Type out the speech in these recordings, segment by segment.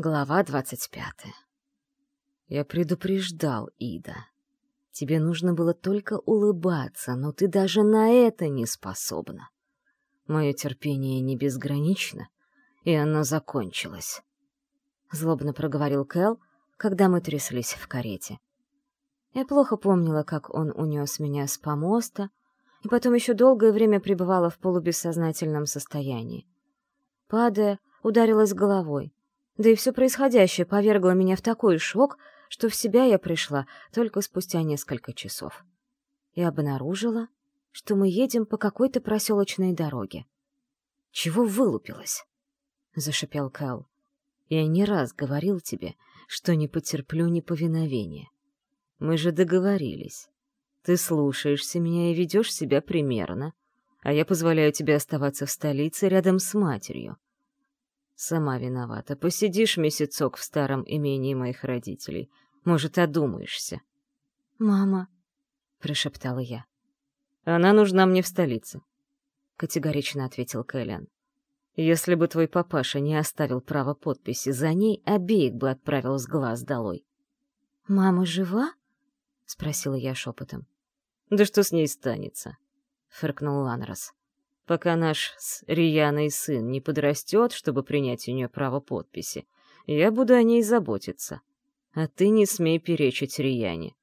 Глава двадцать пятая. Я предупреждал, Ида. Тебе нужно было только улыбаться, но ты даже на это не способна. Мое терпение не безгранично, и оно закончилось. Злобно проговорил Кэл, когда мы тряслись в карете. Я плохо помнила, как он унес меня с помоста, и потом еще долгое время пребывала в полубессознательном состоянии. Падая, ударилась головой, да и все происходящее повергло меня в такой шок, что в себя я пришла только спустя несколько часов. И обнаружила, что мы едем по какой-то проселочной дороге. «Чего вылупилась?» — зашипел Кэл. «Я не раз говорил тебе, что не потерплю неповиновения. Мы же договорились. Ты слушаешься меня и ведешь себя примерно, а я позволяю тебе оставаться в столице рядом с матерью. Сама виновата. Посидишь месяцок в старом имении моих родителей. Может, одумаешься. «Мама», — прошептала я. «Она нужна мне в столице», — категорично ответил Кэлен. «Если бы твой папаша не оставил право подписи за ней, обеих бы отправил с глаз долой». «Мама жива?» — спросила я шепотом. «Да что с ней станется?» — фыркнул Ланрос пока наш с Рияной сын не подрастет, чтобы принять у нее право подписи. Я буду о ней заботиться. А ты не смей перечить Рияне.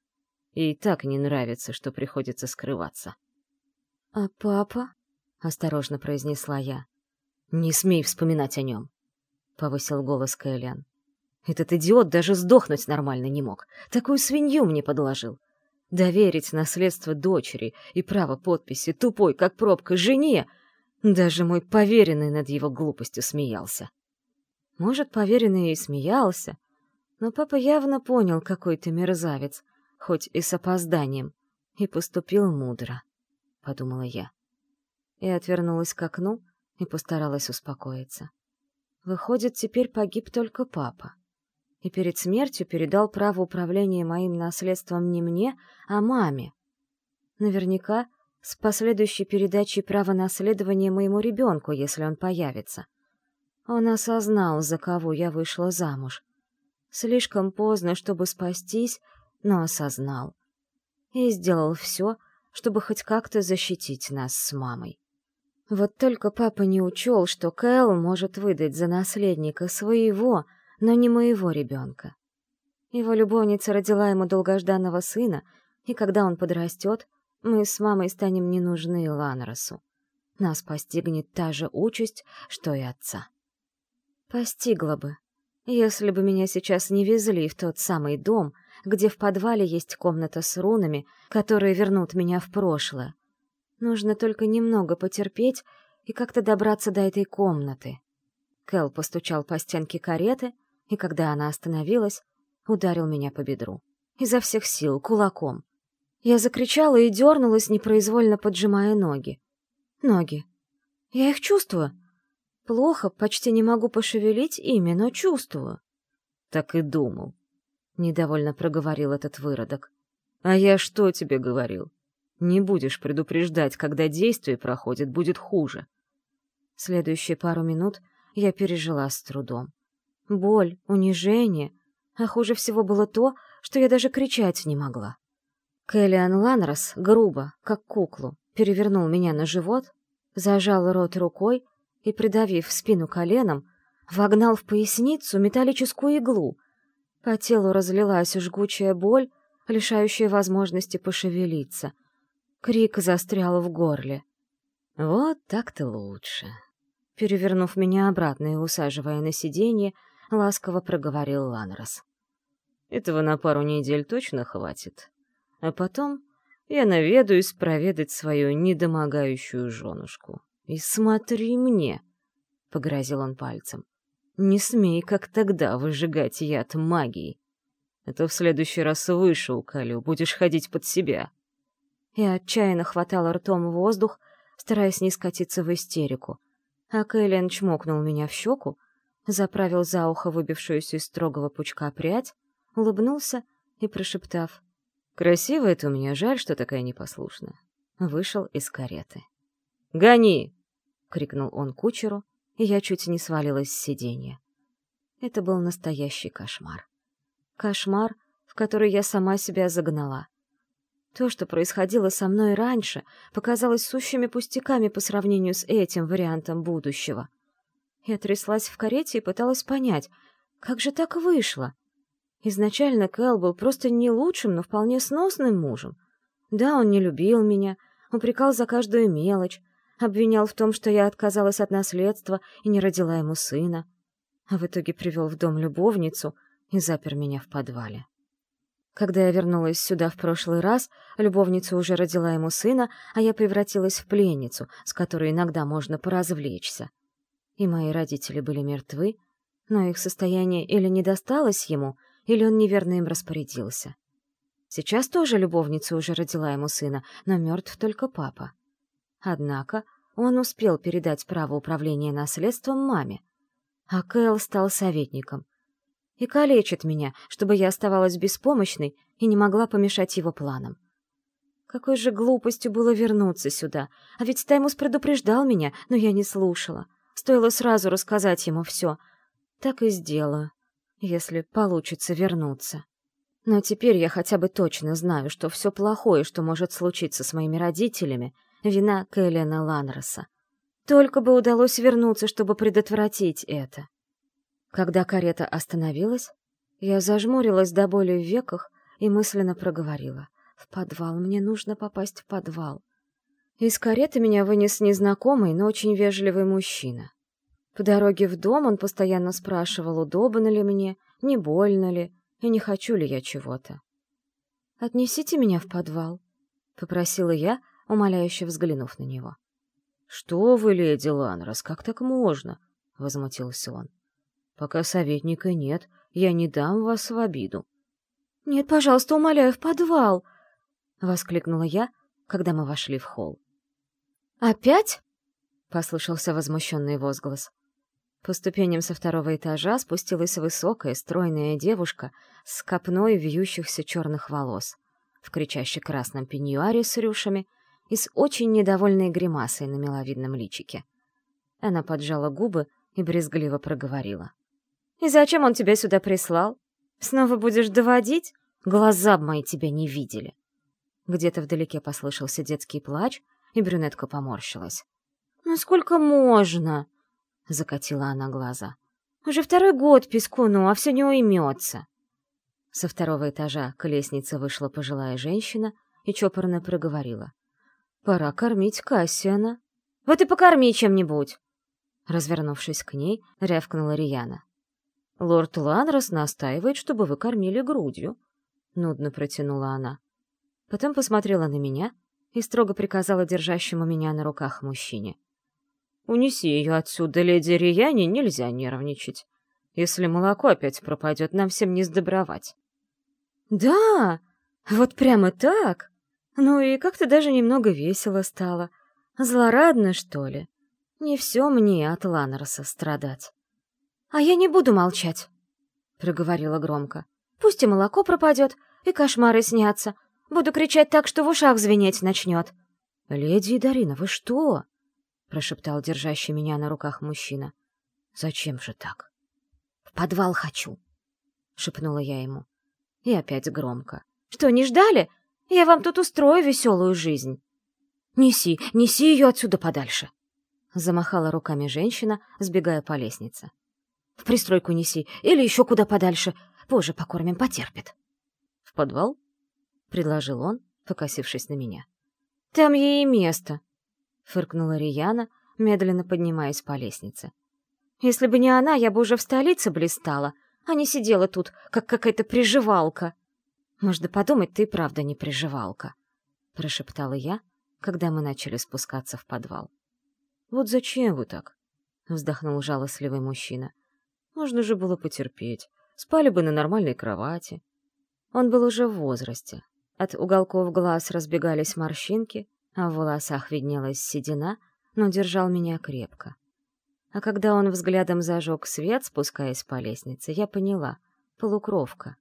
Ей так не нравится, что приходится скрываться. — А папа? — осторожно произнесла я. — Не смей вспоминать о нем, — повысил голос Кэллиан. Этот идиот даже сдохнуть нормально не мог. Такую свинью мне подложил. Доверить наследство дочери и право подписи тупой, как пробка, жене даже мой поверенный над его глупостью смеялся. Может, поверенный и смеялся, но папа явно понял, какой ты мерзавец, хоть и с опозданием, и поступил мудро, — подумала я. И отвернулась к окну и постаралась успокоиться. Выходит, теперь погиб только папа. И перед смертью передал право управления моим наследством не мне, а маме. Наверняка с последующей передачей права наследования моему ребенку, если он появится. Он осознал, за кого я вышла замуж. Слишком поздно, чтобы спастись, но осознал. И сделал все, чтобы хоть как-то защитить нас с мамой. Вот только папа не учел, что Кэл может выдать за наследника своего, но не моего ребенка. Его любовница родила ему долгожданного сына, и когда он подрастет, мы с мамой станем не нужны Ланросу. Нас постигнет та же участь, что и отца. Постигла бы, если бы меня сейчас не везли в тот самый дом, где в подвале есть комната с рунами, которые вернут меня в прошлое. Нужно только немного потерпеть и как-то добраться до этой комнаты. Кэл постучал по стенке кареты, и когда она остановилась, ударил меня по бедру. Изо всех сил, кулаком. Я закричала и дернулась, непроизвольно поджимая ноги. Ноги. Я их чувствую. Плохо, почти не могу пошевелить ими, но чувствую. Так и думал. Недовольно проговорил этот выродок. А я что тебе говорил? Не будешь предупреждать, когда действие проходит, будет хуже. Следующие пару минут я пережила с трудом. Боль, унижение, а хуже всего было то, что я даже кричать не могла. Кэллиан Ланрос грубо, как куклу, перевернул меня на живот, зажал рот рукой и, придавив спину коленом, вогнал в поясницу металлическую иглу. По телу разлилась жгучая боль, лишающая возможности пошевелиться. Крик застрял в горле. «Вот так-то лучше!» Перевернув меня обратно и усаживая на сиденье, ласково проговорил Ланрос. «Этого на пару недель точно хватит?» А потом я наведаюсь проведать свою недомогающую женушку. И смотри мне, — погрозил он пальцем, — не смей, как тогда, выжигать яд магией. А то в следующий раз выше уколю, будешь ходить под себя. Я отчаянно хватала ртом воздух, стараясь не скатиться в истерику. А Кэлен чмокнул меня в щеку, заправил за ухо выбившуюся из строгого пучка прядь, улыбнулся и, прошептав Красивая ты у меня, жаль, что такая непослушная. Вышел из кареты. «Гони!» — крикнул он кучеру, и я чуть не свалилась с сиденья. Это был настоящий кошмар. Кошмар, в который я сама себя загнала. То, что происходило со мной раньше, показалось сущими пустяками по сравнению с этим вариантом будущего. Я тряслась в карете и пыталась понять, как же так вышло? Изначально Кэл был просто не лучшим, но вполне сносным мужем. Да, он не любил меня, упрекал за каждую мелочь, обвинял в том, что я отказалась от наследства и не родила ему сына, а в итоге привел в дом любовницу и запер меня в подвале. Когда я вернулась сюда в прошлый раз, любовница уже родила ему сына, а я превратилась в пленницу, с которой иногда можно поразвлечься. И мои родители были мертвы, но их состояние или не досталось ему, или он неверно им распорядился. Сейчас тоже любовница уже родила ему сына, но мертв только папа. Однако он успел передать право управления наследством маме, а Кэл стал советником — и калечит меня, чтобы я оставалась беспомощной и не могла помешать его планам. Какой же глупостью было вернуться сюда, а ведь Таймус предупреждал меня, но я не слушала. Стоило сразу рассказать ему все. Так и сделаю, если получится вернуться. Но теперь я хотя бы точно знаю, что все плохое, что может случиться с моими родителями, вина Кэллиана Ланроса. Только бы удалось вернуться, чтобы предотвратить это. Когда карета остановилась, я зажмурилась до боли в веках и мысленно проговорила. «В подвал, мне нужно попасть в подвал». Из кареты меня вынес незнакомый, но очень вежливый мужчина. По дороге в дом он постоянно спрашивал, удобно ли мне, не больно ли, и не хочу ли я чего-то. «Отнесите меня в подвал», — попросила я, умоляюще взглянув на него. «Что вы, леди Ланрос, как так можно?» — возмутился он. Пока советника нет, я не дам вас в обиду. — Нет, пожалуйста, умоляю, в подвал! — воскликнула я, когда мы вошли в холл. «Опять?» — послышался возмущенный возглас. По ступеням со второго этажа спустилась высокая, стройная девушка с копной вьющихся черных волос, в кричаще красном пеньюаре с рюшами и с очень недовольной гримасой на миловидном личике. Она поджала губы и брезгливо проговорила. И зачем он тебя сюда прислал? Снова будешь доводить? Глаза б мои тебя не видели. Где-то вдалеке послышался детский плач, и брюнетка поморщилась. «Ну сколько можно?» — закатила она глаза. «Уже второй год пескуну, а все не уймется». Со второго этажа к лестнице вышла пожилая женщина и чопорно проговорила. «Пора кормить Кассиана». «Вот и покорми чем-нибудь!» Развернувшись к ней, рявкнула Рияна. Лорд Ланрос настаивает, чтобы вы кормили грудью. Нудно протянула она. Потом посмотрела на меня и строго приказала держащему меня на руках мужчине. «Унеси ее отсюда, леди Рияне, нельзя нервничать. Если молоко опять пропадет, нам всем не сдобровать». «Да, вот прямо так? Ну и как-то даже немного весело стало. Злорадно, что ли? Не все мне от Ланроса страдать». «А я не буду молчать», — проговорила громко. «Пусть и молоко пропадет, и кошмары снятся. Буду кричать так, что в ушах звенеть начнет». «Леди Дарина, вы что?» — прошептал держащий меня на руках мужчина. «Зачем же так?» «В подвал хочу», — шепнула я ему. И опять громко. «Что, не ждали? Я вам тут устрою веселую жизнь». «Неси, неси ее отсюда подальше!» Замахала руками женщина, сбегая по лестнице. В пристройку неси или еще куда подальше. Позже покормим, потерпит. — В подвал? — предложил он, покосившись на меня. — Там ей и место, — фыркнула Рияна, медленно поднимаясь по лестнице. — Если бы не она, я бы уже в столице блистала, а не сидела тут, как какая-то приживалка. — Можно подумать, ты правда не приживалка, — прошептала я, когда мы начали спускаться в подвал. — Вот зачем вы так? — вздохнул жалостливый мужчина. — можно же было потерпеть. Спали бы на нормальной кровати. Он был уже в возрасте. От уголков глаз разбегались морщинки, а в волосах виднелась седина, но держал меня крепко. А когда он взглядом зажег свет, спускаясь по лестнице, я поняла — полукровка.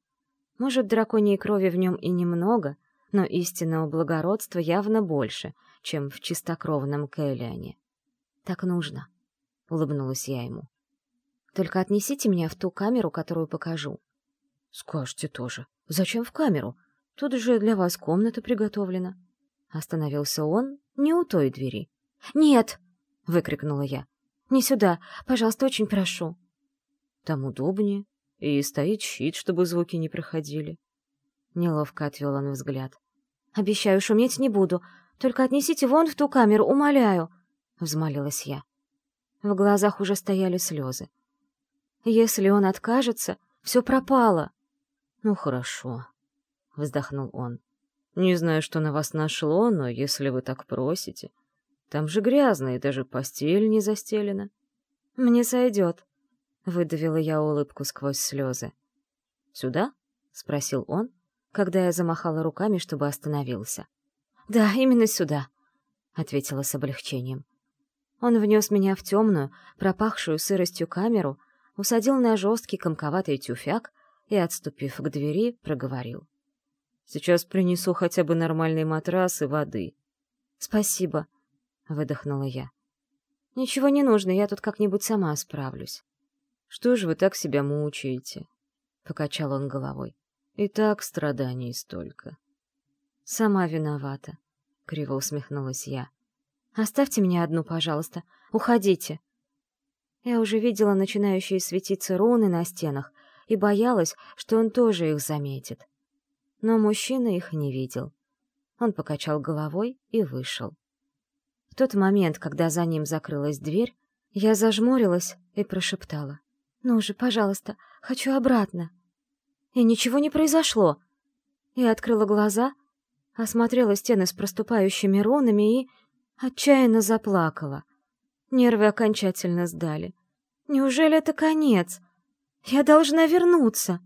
Может, драконьей крови в нем и немного, но истинного благородства явно больше, чем в чистокровном Кэллиане. «Так нужно», — улыбнулась я ему. Только отнесите меня в ту камеру, которую покажу». «Скажете тоже. Зачем в камеру? Тут же для вас комната приготовлена». Остановился он не у той двери. «Нет!» — выкрикнула я. «Не сюда. Пожалуйста, очень прошу». Там удобнее. И стоит щит, чтобы звуки не проходили. Неловко отвел он взгляд. «Обещаю, шуметь не буду. Только отнесите вон в ту камеру, умоляю!» — взмолилась я. В глазах уже стояли слезы. «Если он откажется, все пропало!» «Ну, хорошо», — вздохнул он. «Не знаю, что на вас нашло, но если вы так просите...» Там же грязно, и даже постель не застелена. Мне сойдет. Выдавила я улыбку сквозь слезы. «Сюда?» — спросил он, когда я замахала руками, чтобы остановился. «Да, именно сюда», — ответила с облегчением. Он внес меня в темную, пропахшую сыростью камеру, усадил на жесткий комковатый тюфяк и, отступив к двери, проговорил. «Сейчас принесу хотя бы нормальный матрас и воды». «Спасибо», — выдохнула я. «Ничего не нужно, я тут как-нибудь сама справлюсь». «Что же вы так себя мучаете?» — покачал он головой. «И так страданий столько». «Сама виновата», — криво усмехнулась я. «Оставьте меня одну, пожалуйста. Уходите». Я уже видела начинающие светиться руны на стенах и боялась, что он тоже их заметит. Но мужчина их не видел. Он покачал головой и вышел. В тот момент, когда за ним закрылась дверь, я зажмурилась и прошептала. «Ну же, пожалуйста, хочу обратно». И ничего не произошло. Я открыла глаза, осмотрела стены с проступающими рунами и отчаянно заплакала. Нервы окончательно сдали. Неужели это конец? Я должна вернуться.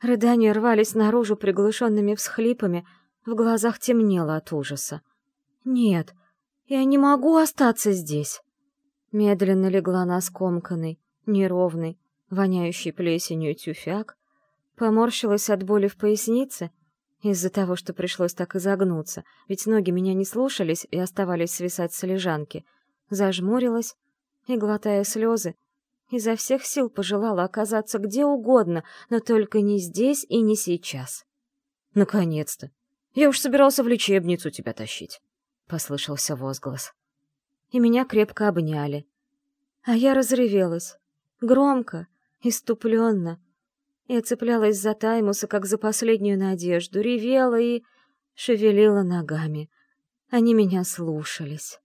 Рыдания рвались наружу приглушенными всхлипами, в глазах темнело от ужаса. Нет, я не могу остаться здесь. Медленно легла на скомканный, неровный, воняющий плесенью тюфяк, поморщилась от боли в пояснице из-за того, что пришлось так изогнуться, ведь ноги меня не слушались и оставались свисать с лежанки, зажмурилась и, глотая слезы, изо всех сил пожелала оказаться где угодно, но только не здесь и не сейчас. «Наконец-то! Я уж собирался в лечебницу тебя тащить!» — послышался возглас. И меня крепко обняли. А я разревелась. Громко, иступленно. Я цеплялась за Таймуса, как за последнюю надежду, ревела и шевелила ногами. Они меня слушались.